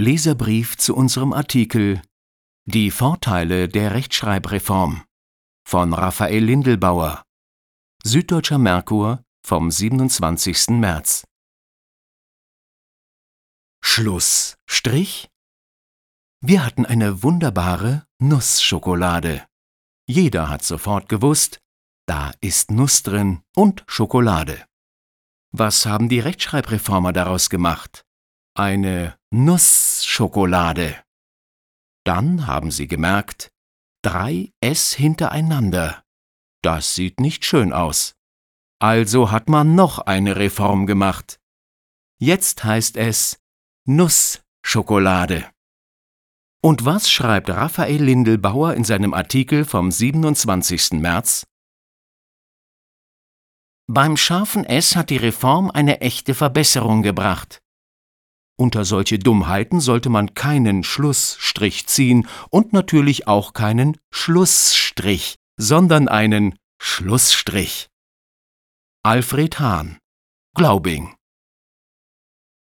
Leserbrief zu unserem Artikel Die Vorteile der Rechtschreibreform von Raphael Lindelbauer Süddeutscher Merkur vom 27. März Schlussstrich? Wir hatten eine wunderbare Nussschokolade. Jeder hat sofort gewusst, da ist Nuss drin und Schokolade. Was haben die Rechtschreibreformer daraus gemacht? Eine Nussschokolade. Dann haben sie gemerkt, drei S hintereinander. Das sieht nicht schön aus. Also hat man noch eine Reform gemacht. Jetzt heißt es Nussschokolade. Und was schreibt Raphael Lindelbauer in seinem Artikel vom 27. März? Beim scharfen S hat die Reform eine echte Verbesserung gebracht. Unter solche Dummheiten sollte man keinen Schlussstrich ziehen und natürlich auch keinen Schlussstrich, sondern einen Schlussstrich. Alfred Hahn, Glaubing